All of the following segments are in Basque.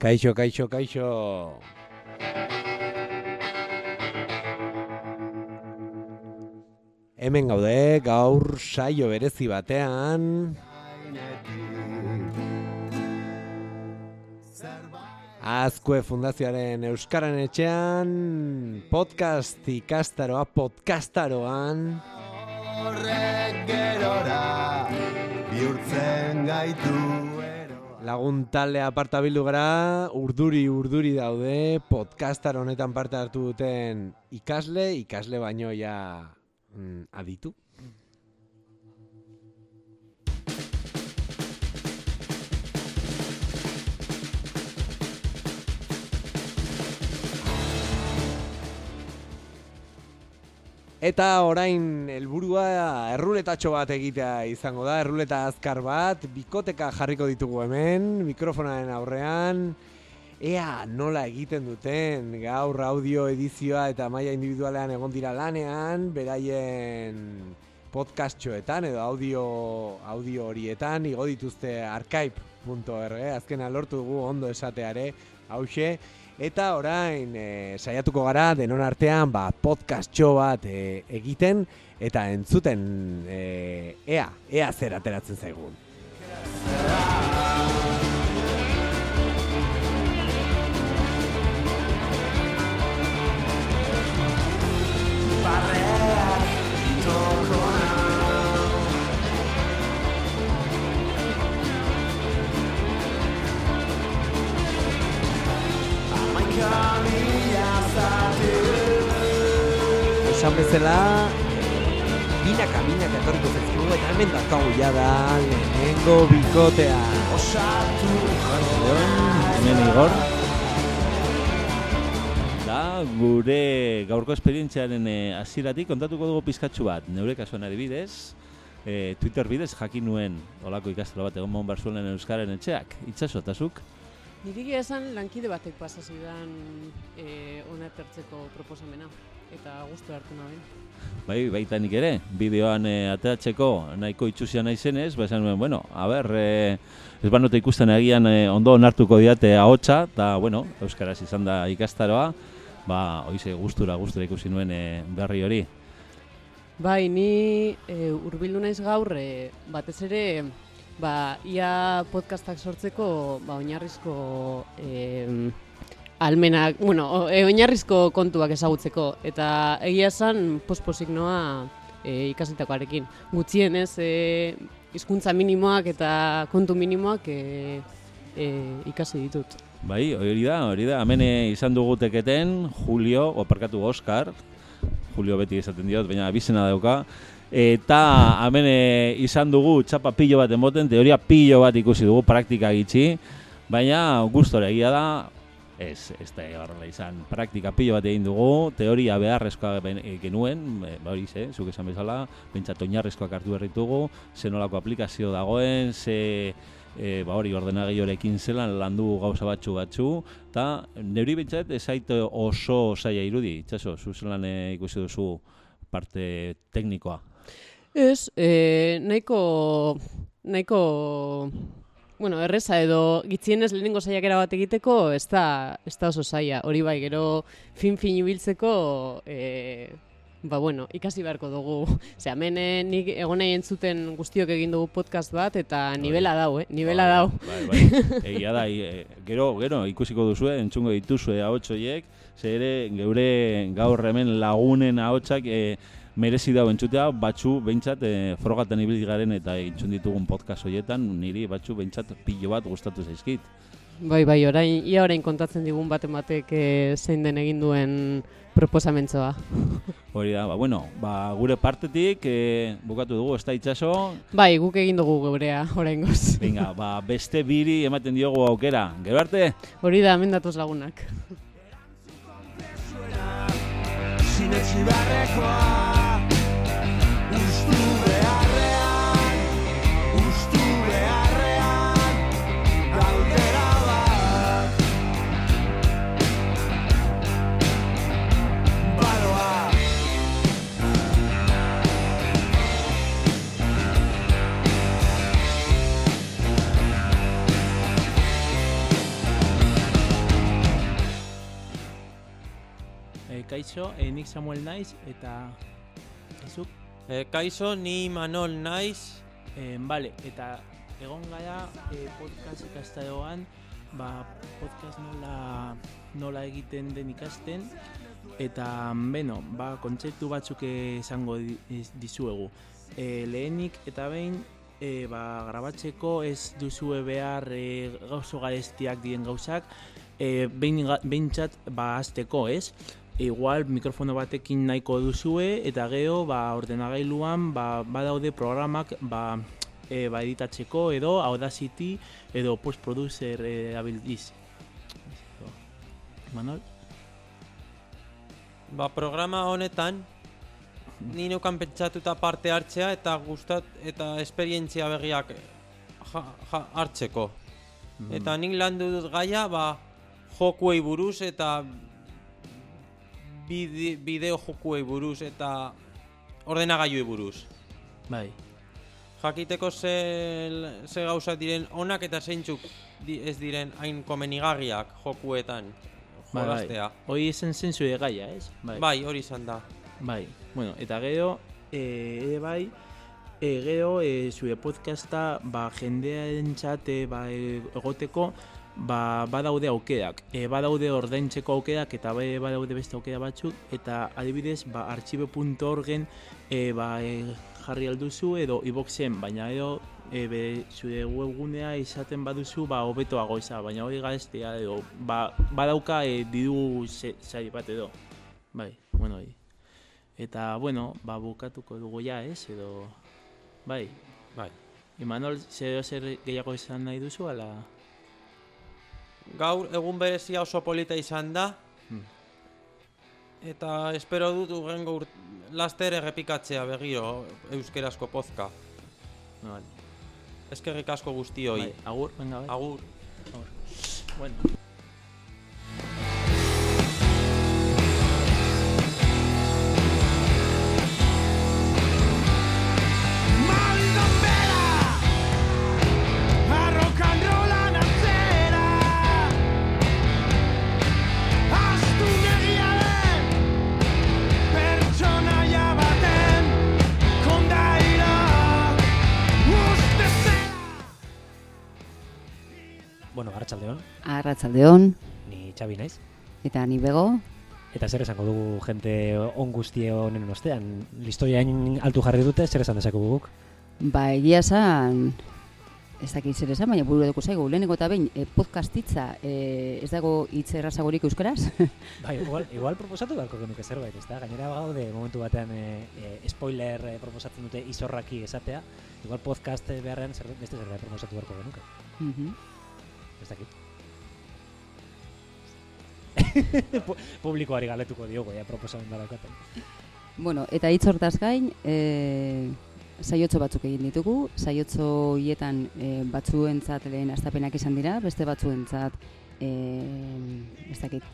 Kaixo, kaixo, kaixo. Hemen gaude, gaur saio berezi batean. Azkue Fundazioaren Euskaran etxean, podcast ikastaroa, podcastaroan. Horrek gerora bihurtzen gaitu Lagun talde aparta bildu gara, urduri urduri daude, podcastar honetan parte hartu duten ikasle, ikasle baino ja mm, aditu. Eta orain helburua erruletatxo bat egitea izango da, erruleta azkar bat, bikoteka jarriko ditugu hemen, mikrofonaren aurrean, ea nola egiten duten? Gaur audio edizioa eta maila individualean egon dira lanean, beraien podcastxoetan edo audio, audio horietan, igo dituzte archive.org, azkena lortu dugu ondo esateare, hause, Eta orain e, saiatuko gara denon artean ba, podcast bat e, egiten eta entzuten e, ea, ea zer ateratzen zaigun. Esan bezala, binaka binaka etorriko zezkigu eta hemen dakago ja da lehenengo bikotea. Osatu Hemen Igor. Da, gure gaurko esperientziaren eh, hasieratik kontatuko dugu pizkatxu bat. Neure kasuan adibidez, eh, Twitter bidez jakin nuen olako ikastaro bat egon mon barzuelen euskaren etxeak. Itxaso, eta zuk? Niri esan lankide batek pasa zidan eh, ona etortzeko proposamena eta gustu hartu nahi. Bai, baita nik ere, bideoan e, ateratzeko nahiko itxusia naizenez, ba esan nuen, bueno, a ber, e, ez banote ikusten egian e, ondo onartuko diate ahotsa eta, bueno, euskaraz izan da ikastaroa, ba, oize gustura, gustura ikusi nuen e, berri hori. Bai, ni e, urbildu naiz gaur, e, batez ere, ba, ia podcastak sortzeko, ba, oinarrizko e, almenak, bueno, e, oinarrizko kontuak ezagutzeko eta egia esan posposik noa e, ikasitakoarekin. Gutxienez e, hizkuntza minimoak eta kontu minimoak e, e, ikasi ditut. Bai, hori da, hori da. Hemen izan dugu teketen Julio, oparkatu Oscar. Julio beti esaten diot, baina bizena dauka. Eta hemen izan dugu txapa pilo bat emoten, teoria pilo bat ikusi dugu, praktika gitxi. Baina gustore egia da, Ez, ez da horrela izan. Praktika pilo bat egin dugu, teoria beharrezkoa genuen, e, hori ze, zuk esan bezala, pentsat oinarrezkoak hartu berritugu, ze nolako aplikazio dagoen, ze e, ba hori ordenagailorekin zelan landu gauza batzu batzu, eta neuri bentsat ez oso saia irudi, itxaso, zu zelan e, ikusi duzu parte teknikoa. Ez, e, nahiko, nahiko bueno, erreza edo gitzienez lehenengo saiakera bat egiteko ez da, ez da oso saia. Hori bai, gero fin-fin ibiltzeko e, ba bueno, ikasi beharko dugu. Ze hemen eh, nik egon nahi entzuten guztiok egin dugu podcast bat eta bai. nivela dau, eh? Nivela bai, dau. Bai, bai. Egia da, e, gero, gero ikusiko duzu, entzungo dituzue ahotsoiek, ze ere geure gaur hemen lagunen ahotsak eh merezi dago entzutea, batzu behintzat e, frogaten ibili garen eta entzun ditugun podcast horietan, niri batzu behintzat pilo bat gustatu zaizkit. Bai, bai, orain, ia orain kontatzen digun baten batek e, zein den egin duen proposamentzoa. Hori da, ba, bueno, ba, gure partetik e, bukatu dugu, ez da itxaso? Bai, guk egin dugu geurea, orain goz. Venga, ba, beste biri ematen diogu aukera, gero arte? Hori da, mendatoz lagunak. Sinetxi barrekoa kaixo, e, nik Samuel naiz, eta... Ezuk? E, kaixo, ni Manol naiz. E, bale, eta egon gara e, podcast ikastaroan, ba, podcast nola, nola egiten den ikasten, eta, beno, ba, kontzeptu batzuk esango dizuegu. E, lehenik eta behin, e, ba, grabatzeko ez duzue behar e, gauzo garestiak diren gauzak, e, behin, behintzat ba, azteko, ez? Igual mikrofono batekin nahiko duzue eta gero ba, ordenagailuan ba, badaude programak ba, e, ba, editatzeko edo Audacity edo postproducer e, abildiz. Manol? Ba, programa honetan, ni neukan pentsatuta parte hartzea eta gustat eta esperientzia berriak ja, ja, hartzeko. Mm. Eta nik landu dut gaia, ba, jokuei buruz eta bide, bideo jokuei buruz eta ordenagailuei buruz. Bai. Jakiteko ze, ze gauza diren onak eta zeintzuk di, ez diren hain komenigarriak jokuetan Bai, bai. jolaztea. Hoi esen zenzu gaia, ez? Bai. Bai, hori izan da. Bai, bueno, eta gero, e, ere bai, e, gero, e, zure podcasta, ba, jendearen txate, ba, e, egoteko, ba, badaude aukerak. E, badaude ordaintzeko aukerak eta bai badaude beste aukera batzuk, eta adibidez, ba, archive.orgen e, ba, e, jarri alduzu edo iboxen, baina edo e, be, zure webgunea izaten baduzu, ba, hobetoago iza, baina hori gaiztea edo, ba, badauka e, diru sari bat edo. Bai, bueno, hori. Eta, bueno, ba, bukatuko dugu ja, ez, edo... Bai, Bai. Imanol, zer gehiago izan nahi duzu, ala... Gaur egun berezia oso polita izan da. Hmm. Eta espero dut urrengo urt... laster errepikatzea begiro euskerazko pozka. No, vale. Eskerrik asko guztioi. Bai, agur, venga, bai. Agur. Bueno. Arratsaldeon ni Xabi naiz. eta ni bego, Eta zer esango dugu jente on guztie honen ostean? Listoiain altu jarri dute, zer esan dezakegu guk? ba egia esan ez dakit zer esan, baina buru eduko zaigu, lehenengo eta behin e, podcastitza e, ez dago hitz errazagorik euskaraz? Bai, igual, igual proposatu beharko genuke zerbait, ezta? Gainera gaude momentu batean e, e, spoiler e, proposatzen dute izorraki esatea, igual podcast beharrean zer, beste zerbait proposatu beharko genuke. Mhm. Ez dakit. Pu- Publikoari galetuko diogo, ja, proposamen badaukaten. Bueno, eta hitz hortaz gain, e, saiotzo batzuk egin ditugu, saiotzo hietan e, batzuentzat lehen astapenak izan dira, beste batzuentzat e, ez dakit,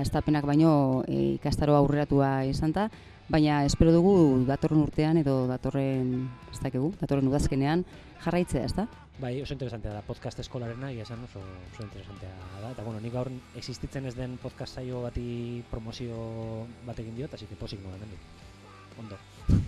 astapenak baino e, ikastaro aurreratua izan da, baina espero dugu datorren urtean edo datorren, ez dakigu, datorren udazkenean jarraitzea, ez da? Bai, oso interesantea da, podcast eskolarena, egia esan oso, oso interesantea da. Eta, bueno, nik gaur existitzen ez den podcast saio bati promozio bat egin diot, así que posik noa. Ondo.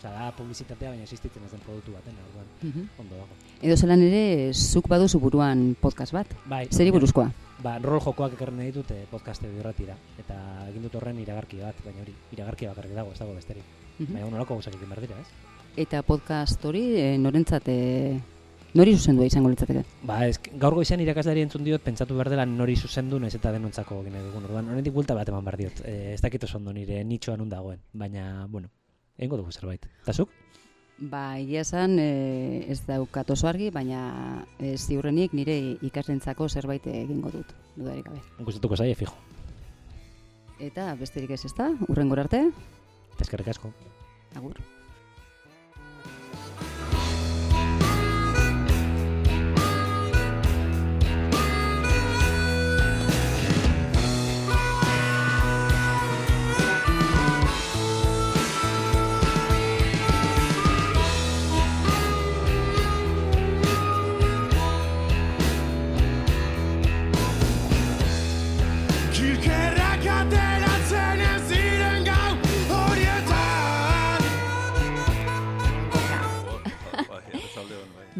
Osa, da publizitatea, baina existitzen ez den produktu baten, orduan, Mhm. ondo dago. Edo zelan ere, zuk baduzu buruan podcast bat, Bai, zeri buruzkoa? Ba, rol jokoak ekarri nahi ditut eh, podcast irratira. Eta egin dut horren iragarki bat, baina hori, iragarki bakarrik dago, ez dago besterik. Mhm. Baina, nolako gauzak egin behar dira, ez? Eta podcast hori e, norentzat e, nori zuzendua izango litzateke? Ba, ez, gaur goizean irakaslari entzun diot, pentsatu behar dela nori zuzendu, naiz eta denontzako egin nahi dugun. Orduan, honetik bulta bat eman behar diot. E, ez dakit oso ondo nire nitxoa nun dagoen. Baina, bueno, egingo dugu zerbait. Eta zuk? Ba, egia esan e, ez daukat oso argi, baina e, ziurrenik nire ikaslentzako zerbait egingo dut, dudarik gabe. Gustatuko zaie, fijo. Eta besterik ez ezta, urrengor arte, Eta eskerrik asko. agur.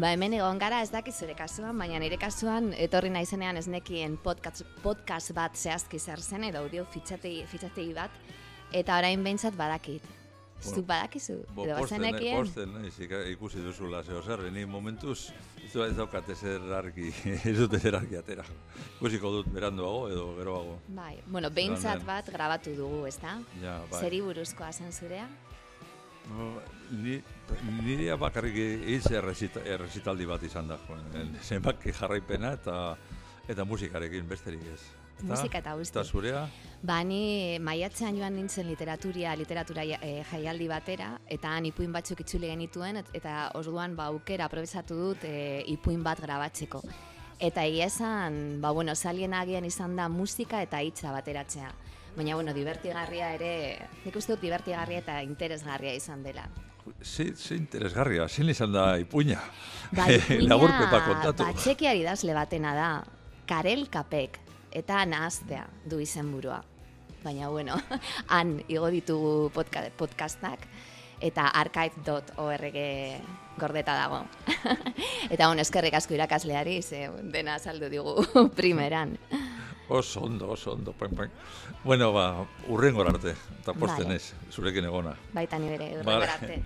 Ba, hemen egon gara ez dakit zure kasuan, baina nire kasuan etorri naizenean ez nekien podcast, podcast bat zehazki zer zen edo audio fitxategi, fitxategi bat, eta orain behintzat badakit. Bueno, Zuk badakizu, Bo, edo bazenekien? posten, naiz, ikusi duzula zeo zer, ni momentuz ez ez daukat ezer argi, ez dut ezer argi atera. Ikusiko dut beranduago edo geroago. Bai, bueno, behintzat bat grabatu dugu, ezta? Ja, bai. Zeri buruzkoa zen zurea? No, ni, nirea bakarrik hitz errezita, errezitaldi bat izan da, joan. Zenbaki jarraipena eta eta musikarekin besterik ez. Musika eta guzti. Eta zurea, Ba, ni maiatzean joan nintzen literaturia, literatura eh, jaialdi batera, eta han ipuin batzuk itzuli genituen, et- eta orduan ba, aukera aprobetsatu dut eh, ipuin bat grabatzeko. Eta egia esan, ba, bueno, salien agian izan da musika eta hitza bateratzea. Baina, bueno, divertigarria ere, nik uste dut divertigarria eta interesgarria izan dela. ze, ze interesgarria, zin izan da ipuina. Ba, ipuina Lagurpepa kontatu. batxekiari idazle batena da, Karel Kapek, eta nahaztea du izenburua. Baina, bueno, han igo ditugu podca podcastak, eta archive.org gordeta dago. eta hon eskerrik asko irakasleari, ze dena saldu digu primeran. Oso ondo, oso ondo, pain, pain. Bueno, ba, urrengor arte, eta posten Vale. ez, zurekin egona. Baita ni bere, Vale. urrengor arte.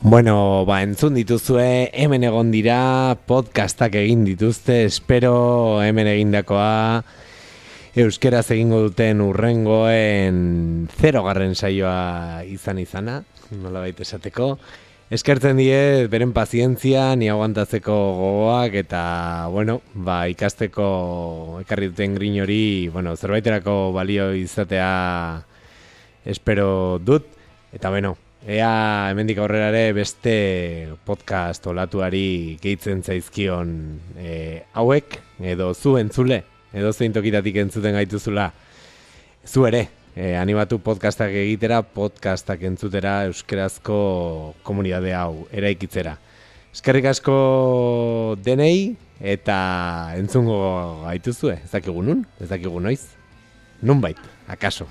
Bueno, ba, entzun dituzue, hemen egon dira, podcastak egin dituzte, espero hemen egindakoa euskeraz egingo duten urrengoen zero garren saioa izan izana, nola baita esateko. Eskertzen die, beren pazientzia, ni aguantatzeko gogoak, eta, bueno, ba, ikasteko ekarri duten grin hori, bueno, zerbaiterako balio izatea espero dut, eta, bueno, Ea hemendik aurrera ere beste podcast olatuari gehitzen zaizkion e, hauek, edo zu entzule, edo zein tokitatik entzuten gaituzula, zu ere, e, animatu podcastak egitera, podcastak entzutera euskerazko komunidade hau eraikitzera. Eskerrik asko denei eta entzungo gaituzue, ez dakigu nun, ez dakigu noiz, nunbait, akaso.